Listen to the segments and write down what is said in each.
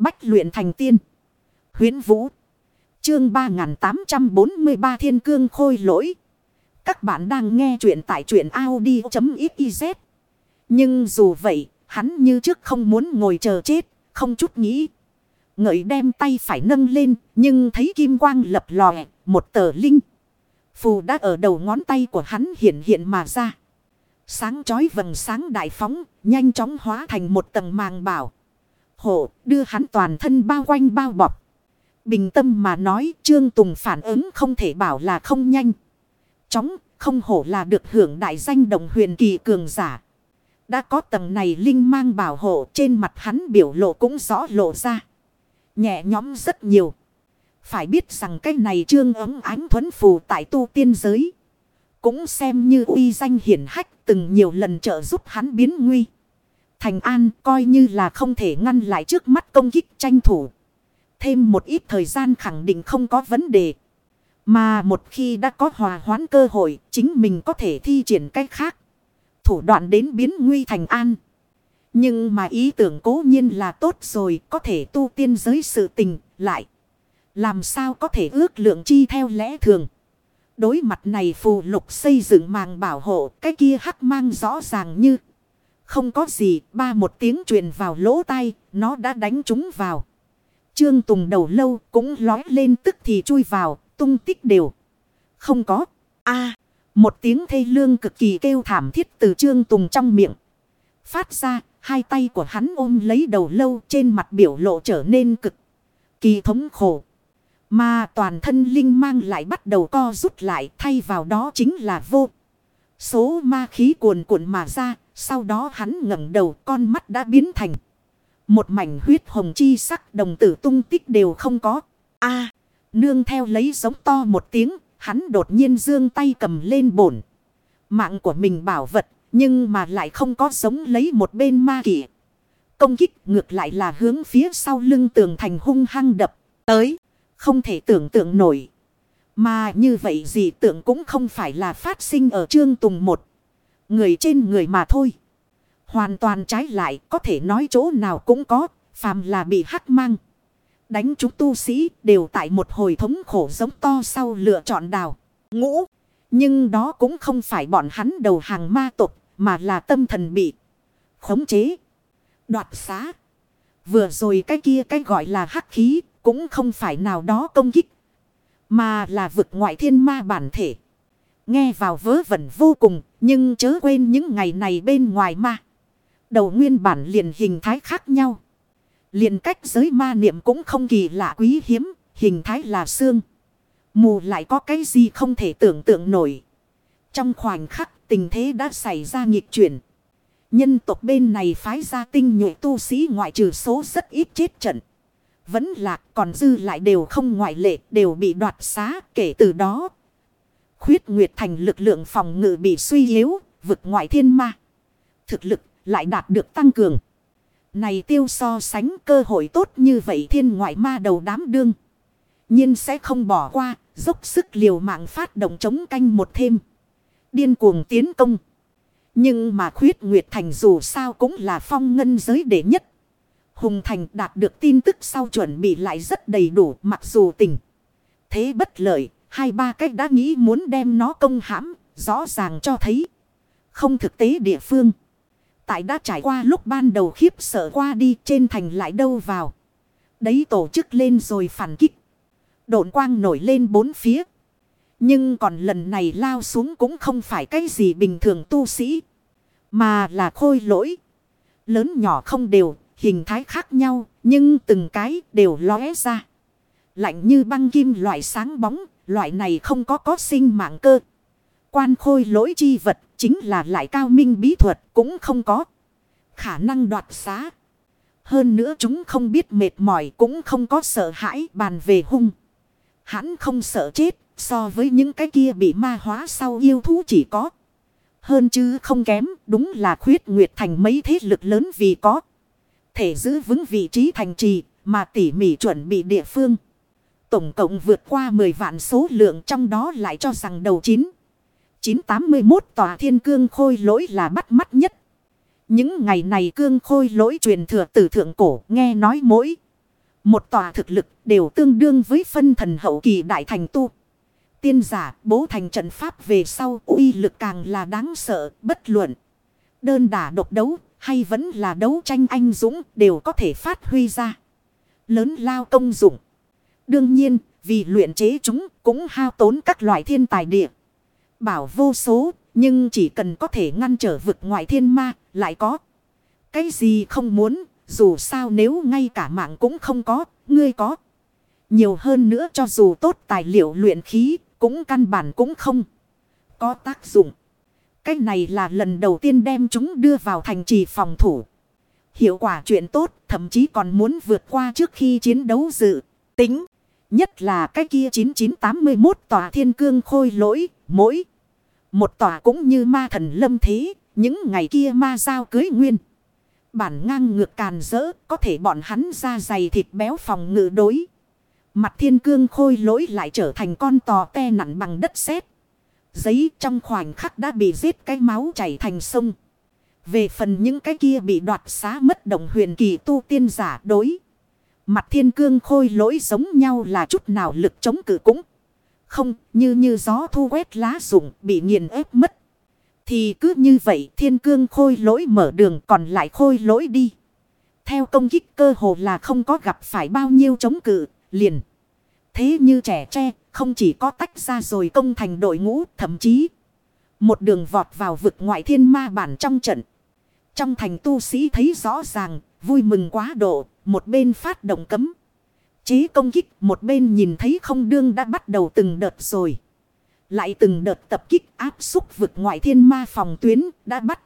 Bách luyện thành tiên. huyễn Vũ. Chương 3843 Thiên Cương Khôi Lỗi. Các bạn đang nghe truyện tại truyện Audi.xyz. Nhưng dù vậy, hắn như trước không muốn ngồi chờ chết, không chút nghĩ. Ngợi đem tay phải nâng lên, nhưng thấy kim quang lập lòe, một tờ linh. Phù đã ở đầu ngón tay của hắn hiện hiện mà ra. Sáng chói vầng sáng đại phóng, nhanh chóng hóa thành một tầng màng bảo. Hộ, đưa hắn toàn thân bao quanh bao bọc. Bình tâm mà nói, Trương Tùng phản ứng không thể bảo là không nhanh. Chóng, không hổ là được hưởng đại danh đồng huyền kỳ cường giả. Đã có tầng này linh mang bảo hộ trên mặt hắn biểu lộ cũng rõ lộ ra. Nhẹ nhõm rất nhiều. Phải biết rằng cái này trương ấm ánh thuấn phù tại tu tiên giới. Cũng xem như uy danh hiển hách từng nhiều lần trợ giúp hắn biến nguy. Thành an coi như là không thể ngăn lại trước mắt công kích tranh thủ. Thêm một ít thời gian khẳng định không có vấn đề. Mà một khi đã có hòa hoãn cơ hội, chính mình có thể thi triển cách khác. Thủ đoạn đến biến nguy thành an. Nhưng mà ý tưởng cố nhiên là tốt rồi, có thể tu tiên giới sự tình, lại. Làm sao có thể ước lượng chi theo lẽ thường. Đối mặt này phù lục xây dựng màng bảo hộ, cái kia hắc mang rõ ràng như. Không có gì, ba một tiếng truyền vào lỗ tai, nó đã đánh chúng vào. Trương Tùng đầu lâu cũng lói lên tức thì chui vào, tung tích đều. Không có. a một tiếng thê lương cực kỳ kêu thảm thiết từ Trương Tùng trong miệng. Phát ra, hai tay của hắn ôm lấy đầu lâu trên mặt biểu lộ trở nên cực kỳ thống khổ. Mà toàn thân linh mang lại bắt đầu co rút lại thay vào đó chính là vô. Số ma khí cuồn cuộn mà ra, sau đó hắn ngẩng đầu con mắt đã biến thành. Một mảnh huyết hồng chi sắc đồng tử tung tích đều không có. a nương theo lấy giống to một tiếng, hắn đột nhiên dương tay cầm lên bổn. Mạng của mình bảo vật, nhưng mà lại không có giống lấy một bên ma kỷ. Công kích ngược lại là hướng phía sau lưng tường thành hung hăng đập tới. Không thể tưởng tượng nổi. Mà như vậy gì tưởng cũng không phải là phát sinh ở trương tùng một. Người trên người mà thôi. Hoàn toàn trái lại, có thể nói chỗ nào cũng có. Phàm là bị hắc mang. Đánh chúng tu sĩ đều tại một hồi thống khổ giống to sau lựa chọn đào. Ngũ. Nhưng đó cũng không phải bọn hắn đầu hàng ma tục mà là tâm thần bị khống chế. Đoạt xá. Vừa rồi cái kia cái gọi là hắc khí cũng không phải nào đó công kích. Mà là vực ngoại thiên ma bản thể. Nghe vào vớ vẩn vô cùng. Nhưng chớ quên những ngày này bên ngoài ma. Đầu nguyên bản liền hình thái khác nhau. Liền cách giới ma niệm cũng không kỳ lạ quý hiếm. Hình thái là xương. Mù lại có cái gì không thể tưởng tượng nổi. Trong khoảnh khắc tình thế đã xảy ra nghịch chuyển. Nhân tộc bên này phái ra tinh nhuệ tu sĩ ngoại trừ số rất ít chết trận vẫn lạc còn dư lại đều không ngoại lệ, đều bị đoạt xá kể từ đó. Khuyết Nguyệt Thành lực lượng phòng ngự bị suy yếu, vực ngoại thiên ma. Thực lực lại đạt được tăng cường. Này tiêu so sánh cơ hội tốt như vậy thiên ngoại ma đầu đám đương. nhiên sẽ không bỏ qua, dốc sức liều mạng phát động chống canh một thêm. Điên cuồng tiến công. Nhưng mà khuyết Nguyệt Thành dù sao cũng là phong ngân giới đệ nhất. Hùng Thành đạt được tin tức sau chuẩn bị lại rất đầy đủ mặc dù tình. Thế bất lợi, hai ba cách đã nghĩ muốn đem nó công hãm, rõ ràng cho thấy. Không thực tế địa phương. Tại đã trải qua lúc ban đầu khiếp sợ qua đi trên thành lại đâu vào. Đấy tổ chức lên rồi phản kích. Độn quang nổi lên bốn phía. Nhưng còn lần này lao xuống cũng không phải cái gì bình thường tu sĩ. Mà là khôi lỗi. Lớn nhỏ không đều, hình thái khác nhau, nhưng từng cái đều lóe ra. Lạnh như băng kim loại sáng bóng, loại này không có có sinh mạng cơ. Quan khôi lỗi chi vật chính là lại cao minh bí thuật cũng không có. Khả năng đoạt xá. Hơn nữa chúng không biết mệt mỏi cũng không có sợ hãi bàn về hung. Hắn không sợ chết so với những cái kia bị ma hóa sau yêu thú chỉ có. Hơn chứ không kém đúng là khuyết nguyệt thành mấy thế lực lớn vì có thể giữ vững vị trí thành trì mà tỉ mỉ chuẩn bị địa phương. Tổng cộng vượt qua 10 vạn số lượng trong đó lại cho rằng đầu 9. 981 tòa thiên cương khôi lỗi là bắt mắt nhất. Những ngày này cương khôi lỗi truyền thừa từ thượng cổ, nghe nói mỗi. Một tòa thực lực đều tương đương với phân thần hậu kỳ đại thành tu. Tiên giả, bố thành trận pháp về sau, uy lực càng là đáng sợ, bất luận. Đơn đả độc đấu hay vẫn là đấu tranh anh dũng đều có thể phát huy ra. Lớn lao công dụng. Đương nhiên, vì luyện chế chúng cũng hao tốn các loại thiên tài địa. Bảo vô số, nhưng chỉ cần có thể ngăn trở vực ngoại thiên ma, lại có. Cái gì không muốn, dù sao nếu ngay cả mạng cũng không có, ngươi có. Nhiều hơn nữa cho dù tốt tài liệu luyện khí, cũng căn bản cũng không có tác dụng. Cái này là lần đầu tiên đem chúng đưa vào thành trì phòng thủ. Hiệu quả chuyện tốt, thậm chí còn muốn vượt qua trước khi chiến đấu dự tính. Nhất là cái kia 9981 tòa thiên cương khôi lỗi, mỗi. Một tòa cũng như ma thần lâm thế. Những ngày kia ma giao cưới nguyên. Bản ngang ngược càn rỡ, có thể bọn hắn ra dày thịt béo phòng ngự đối. Mặt thiên cương khôi lỗi lại trở thành con tò te nặng bằng đất sét Giấy trong khoảnh khắc đã bị giết cái máu chảy thành sông. Về phần những cái kia bị đoạt xá mất đồng huyền kỳ tu tiên giả đối. Mặt thiên cương khôi lỗi giống nhau là chút nào lực chống cự cũng. Không như như gió thu quét lá rụng bị nghiền ép mất. Thì cứ như vậy thiên cương khôi lỗi mở đường còn lại khôi lỗi đi. Theo công kích cơ hồ là không có gặp phải bao nhiêu chống cự, liền. Thế như trẻ tre, không chỉ có tách ra rồi công thành đội ngũ, thậm chí một đường vọt vào vực ngoại thiên ma bản trong trận. Trong thành tu sĩ thấy rõ ràng, vui mừng quá độ, một bên phát động cấm. Chế công kích, một bên nhìn thấy không đương đã bắt đầu từng đợt rồi. Lại từng đợt tập kích áp xúc vực ngoại thiên ma phòng tuyến đã bắt.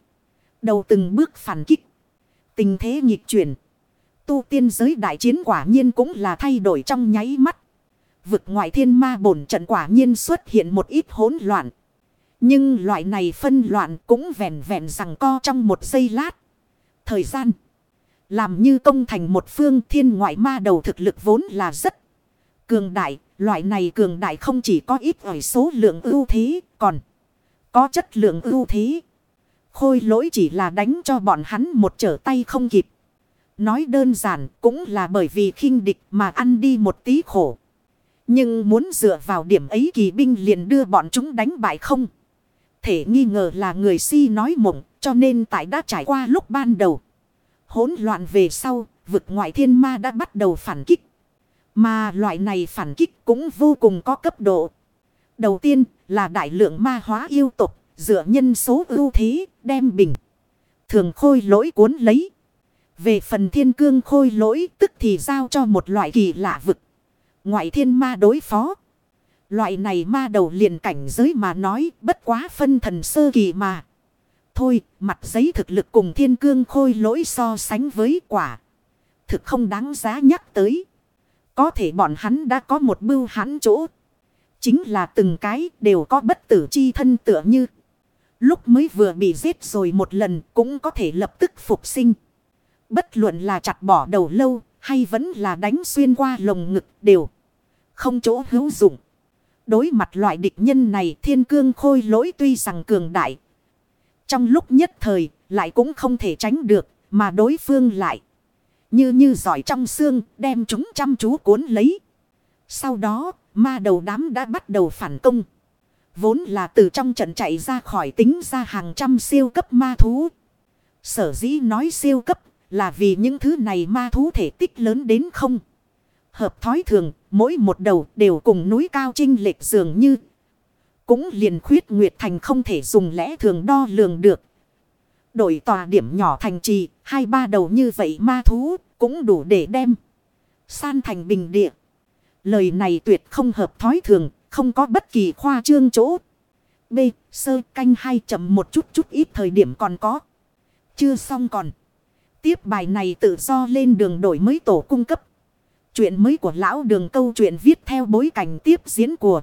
Đầu từng bước phản kích. Tình thế nghịch chuyển. Tu tiên giới đại chiến quả nhiên cũng là thay đổi trong nháy mắt. Vực ngoại thiên ma bổn trận quả nhiên xuất hiện một ít hỗn loạn. Nhưng loại này phân loạn cũng vẹn vẹn rằng co trong một giây lát. Thời gian. Làm như công thành một phương thiên ngoại ma đầu thực lực vốn là rất cường đại. Loại này cường đại không chỉ có ít ở số lượng ưu thế, còn có chất lượng ưu thế. Khôi lỗi chỉ là đánh cho bọn hắn một trở tay không kịp. Nói đơn giản cũng là bởi vì khinh địch mà ăn đi một tí khổ. Nhưng muốn dựa vào điểm ấy kỳ binh liền đưa bọn chúng đánh bại không. Thể nghi ngờ là người si nói mộng, cho nên tại đã trải qua lúc ban đầu. Hỗn loạn về sau, vực ngoại thiên ma đã bắt đầu phản kích. Mà loại này phản kích cũng vô cùng có cấp độ. Đầu tiên là đại lượng ma hóa yêu tục, dựa nhân số ưu thế, đem bình. Thường khôi lỗi cuốn lấy. Về phần thiên cương khôi lỗi tức thì giao cho một loại kỳ lạ vực. Ngoại thiên ma đối phó. Loại này ma đầu liền cảnh giới mà nói bất quá phân thần sơ kỳ mà. Thôi, mặt giấy thực lực cùng thiên cương khôi lỗi so sánh với quả. Thực không đáng giá nhắc tới. Có thể bọn hắn đã có một bưu hắn chỗ. Chính là từng cái đều có bất tử chi thân tựa như. Lúc mới vừa bị giết rồi một lần cũng có thể lập tức phục sinh. Bất luận là chặt bỏ đầu lâu hay vẫn là đánh xuyên qua lồng ngực đều. Không chỗ hữu dụng. Đối mặt loại địch nhân này thiên cương khôi lỗi tuy rằng cường đại. Trong lúc nhất thời lại cũng không thể tránh được mà đối phương lại. Như như giỏi trong xương đem chúng chăm chú cuốn lấy. Sau đó ma đầu đám đã bắt đầu phản công. Vốn là từ trong trận chạy ra khỏi tính ra hàng trăm siêu cấp ma thú. Sở dĩ nói siêu cấp là vì những thứ này ma thú thể tích lớn đến không. Hợp thói thường, mỗi một đầu đều cùng núi cao trinh lệch dường như. Cũng liền khuyết nguyệt thành không thể dùng lẽ thường đo lường được. Đổi tòa điểm nhỏ thành trì, hai ba đầu như vậy ma thú, cũng đủ để đem. San thành bình địa. Lời này tuyệt không hợp thói thường, không có bất kỳ khoa trương chỗ. B. Sơ canh hai chậm một chút chút ít thời điểm còn có. Chưa xong còn. Tiếp bài này tự do lên đường đổi mới tổ cung cấp. Chuyện mới của lão đường câu chuyện viết theo bối cảnh tiếp diễn của